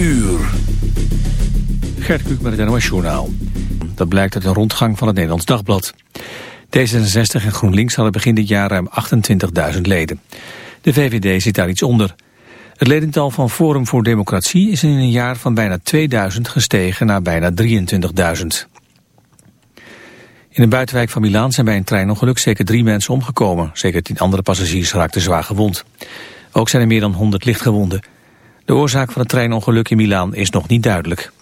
uur. Gert met het NOS Journaal. Dat blijkt uit een rondgang van het Nederlands Dagblad. D66 en GroenLinks hadden begin dit jaar ruim 28.000 leden. De VVD zit daar iets onder. Het ledental van Forum voor Democratie is in een jaar van bijna 2000 gestegen naar bijna 23.000. In een buitenwijk van Milaan zijn bij een treinongeluk zeker drie mensen omgekomen. Zeker tien andere passagiers raakten zwaar gewond. Ook zijn er meer dan 100 lichtgewonden. De oorzaak van het treinongeluk in Milaan is nog niet duidelijk.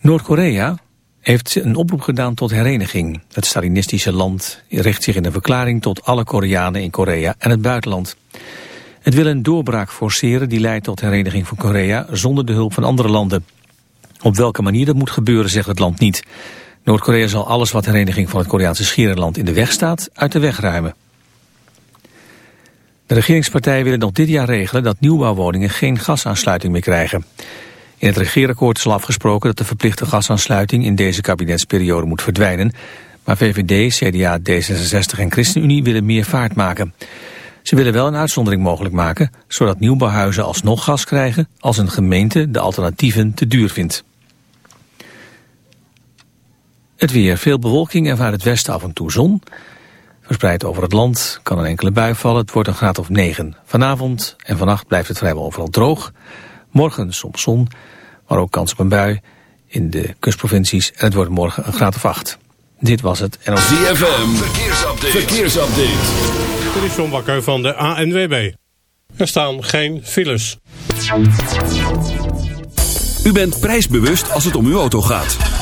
Noord-Korea heeft een oproep gedaan tot hereniging. Het Stalinistische land richt zich in een verklaring tot alle Koreanen in Korea en het buitenland. Het wil een doorbraak forceren die leidt tot hereniging van Korea zonder de hulp van andere landen. Op welke manier dat moet gebeuren zegt het land niet. Noord-Korea zal alles wat hereniging van het Koreaanse schiereiland in de weg staat uit de weg ruimen. De regeringspartijen willen nog dit jaar regelen dat nieuwbouwwoningen geen gasaansluiting meer krijgen. In het regeerakkoord is al afgesproken dat de verplichte gasaansluiting in deze kabinetsperiode moet verdwijnen. Maar VVD, CDA, D66 en ChristenUnie willen meer vaart maken. Ze willen wel een uitzondering mogelijk maken, zodat nieuwbouwhuizen alsnog gas krijgen als een gemeente de alternatieven te duur vindt. Het weer, veel bewolking en vanuit het westen af en toe zon. Verspreid over het land kan een enkele bui vallen. Het wordt een graad of 9. Vanavond en vannacht blijft het vrijwel overal droog. Morgen soms zon, maar ook kans op een bui in de kustprovincies. En het wordt morgen een graad of 8. Dit was het. En als ZFM, verkeersupdate. verkeersupdate. Dit is John Bakker van de ANWB. Er staan geen files. U bent prijsbewust als het om uw auto gaat.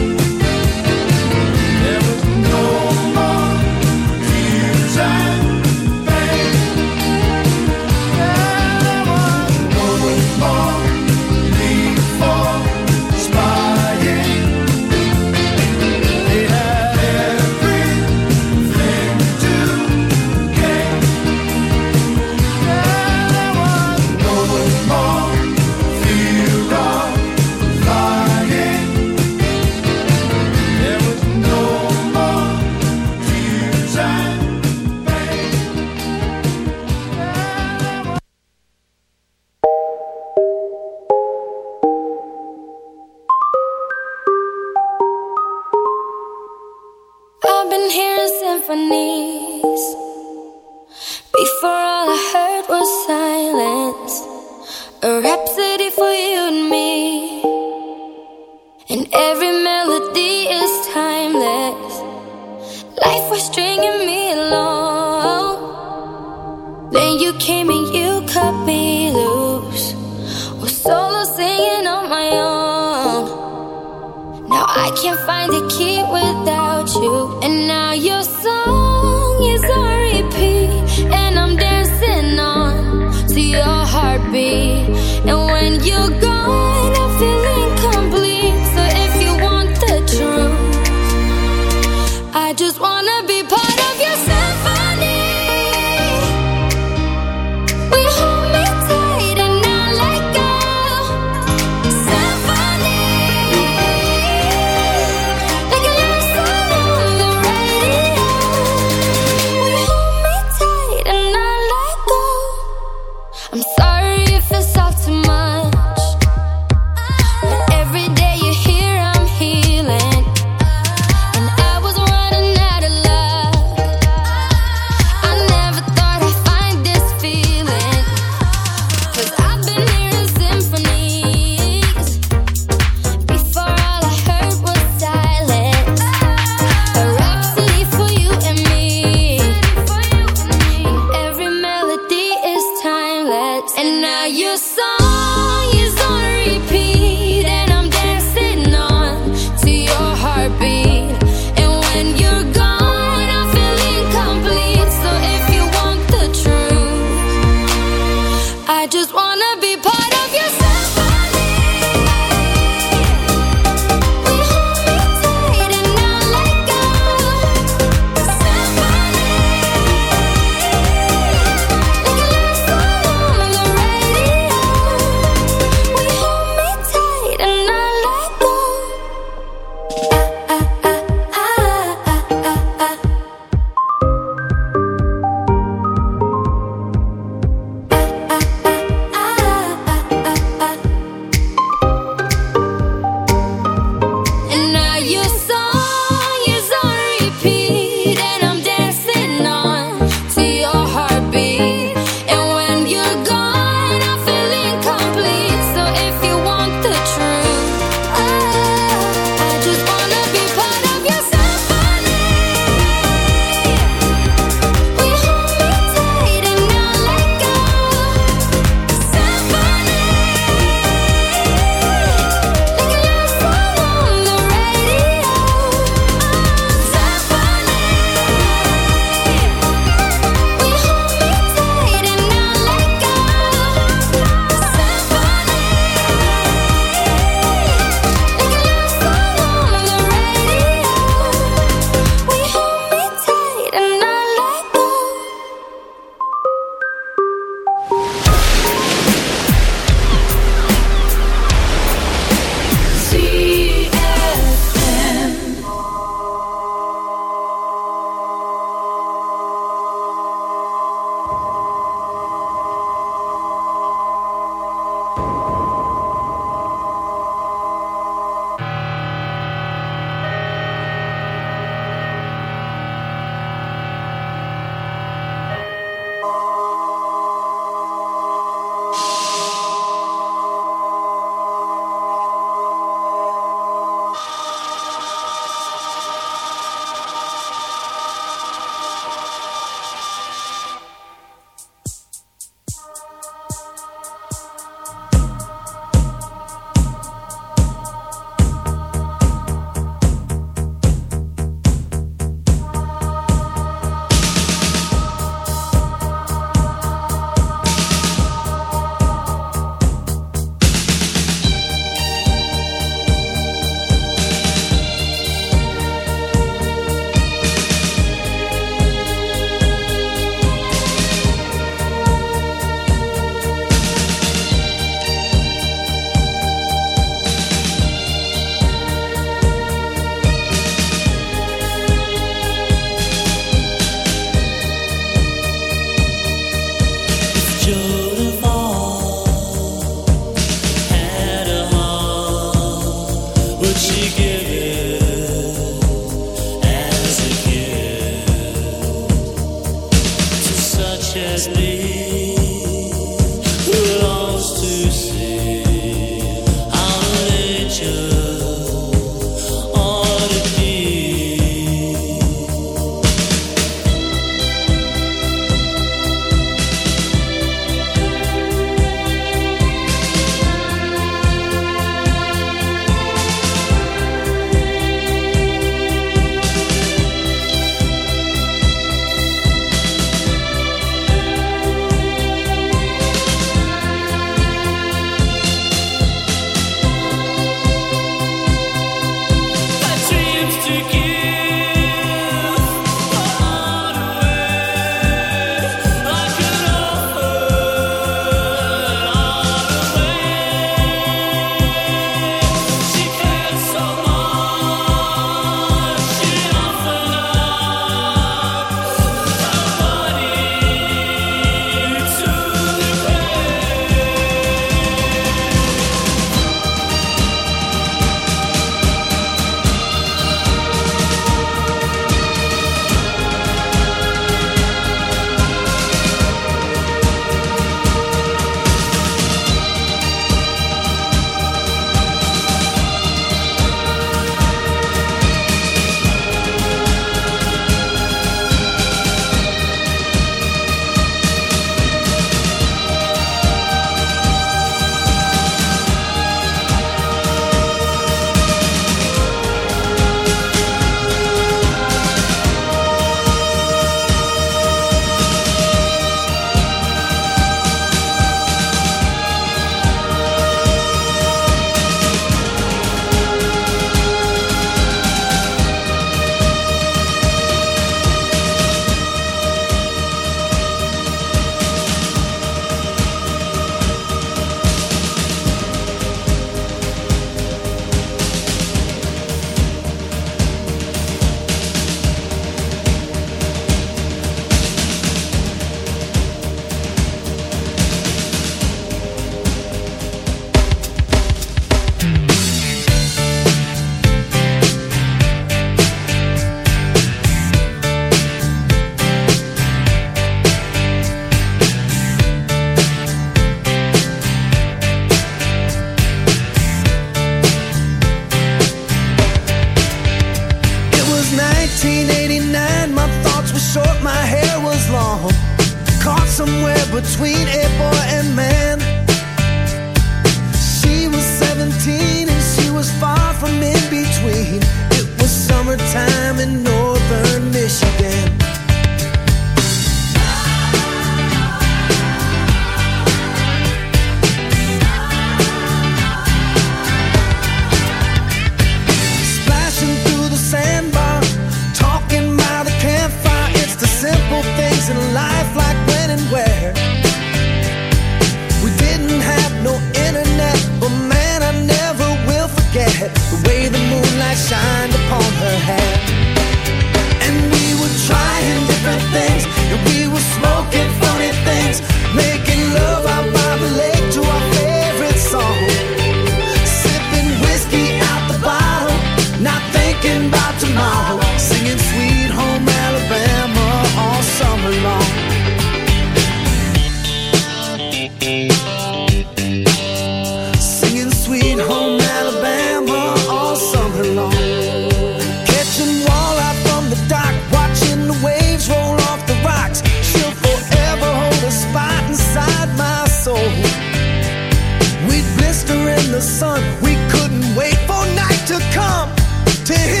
fit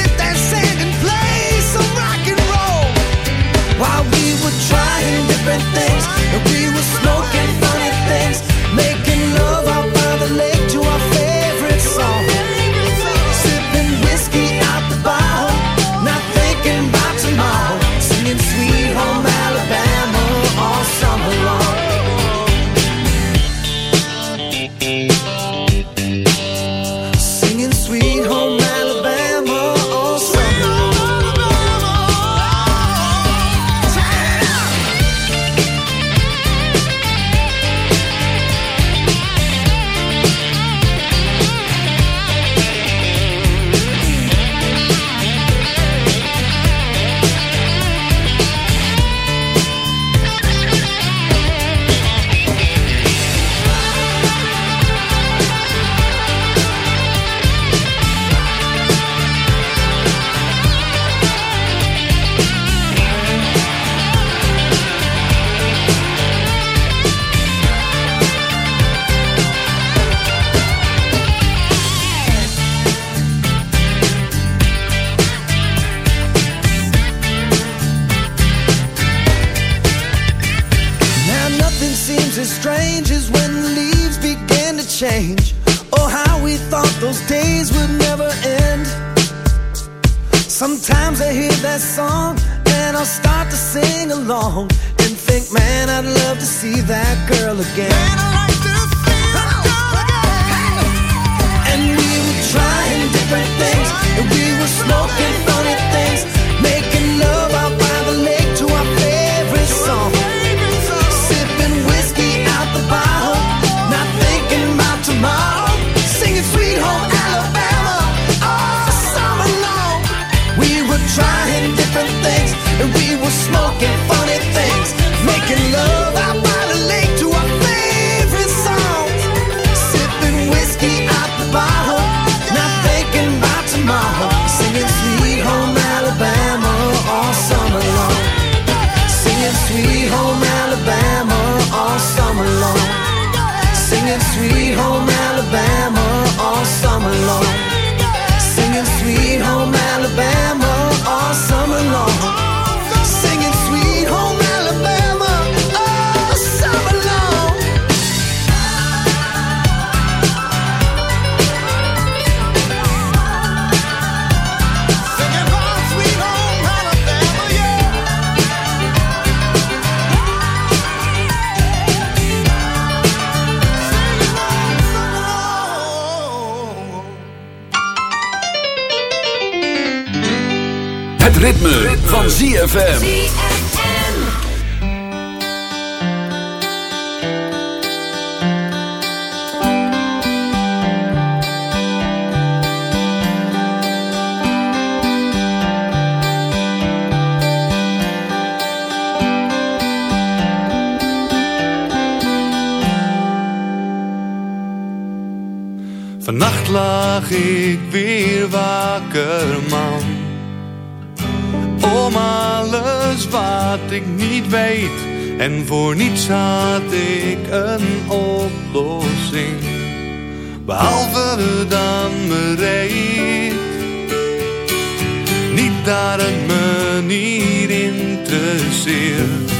Daar het me niet interesseert.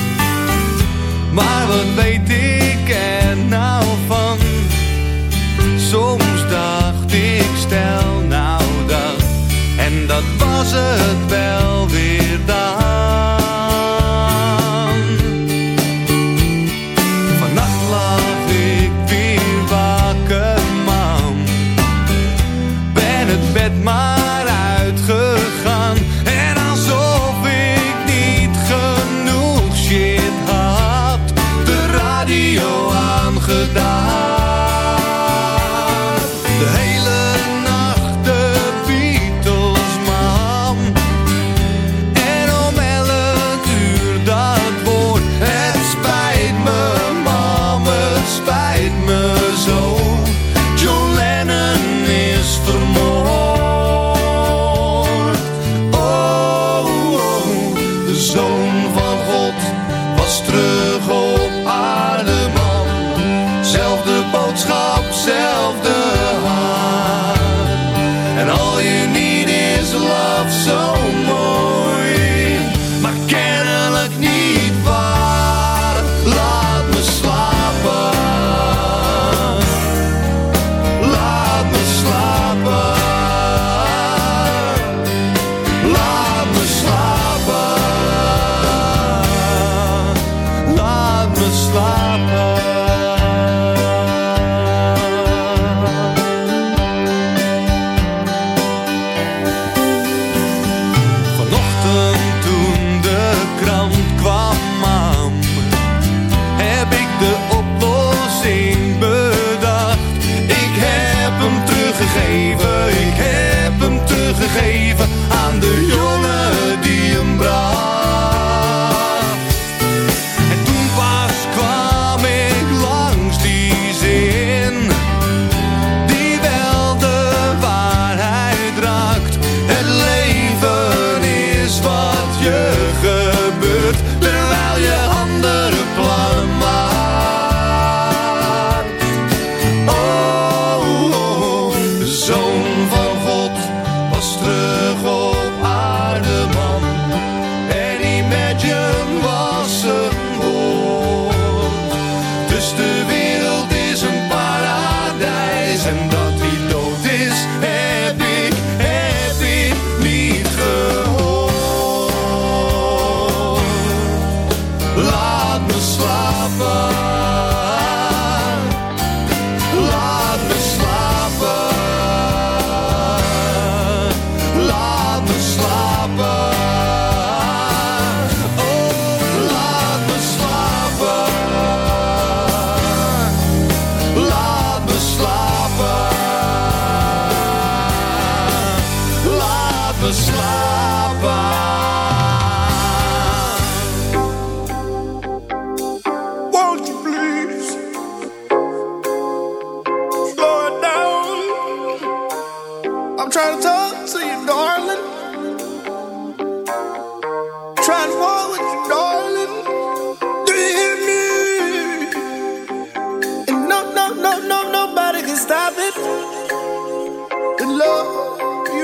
Maar wat weet ik er nou van? Soms dacht ik stel nou dat. En dat was het wel weer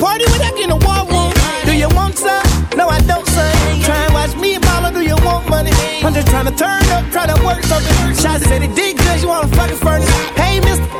Party with that in a war room. Do you want some? No, I don't, son. Try and watch me, mama. Do you want money? I'm just trying to turn up, try to work something. Shots said it did good. You wanna fucking furnace? Hey, mister.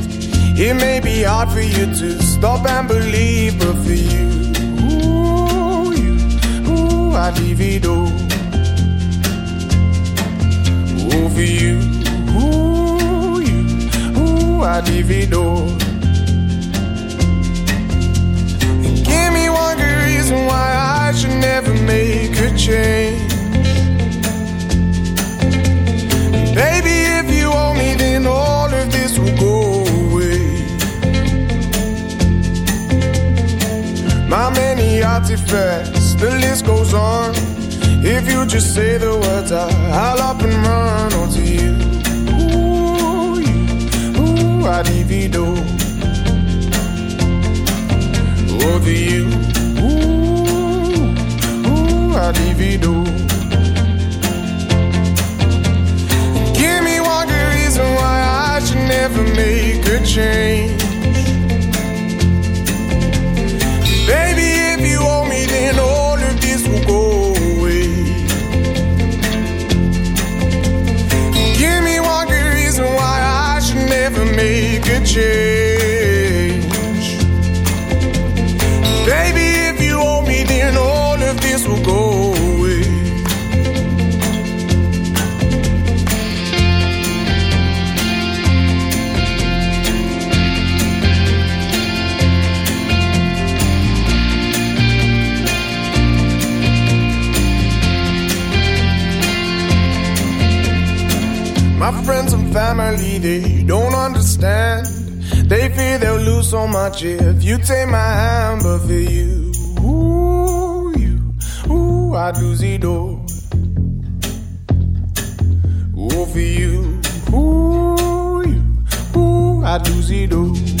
It may be hard for you to stop and believe, but I do see do.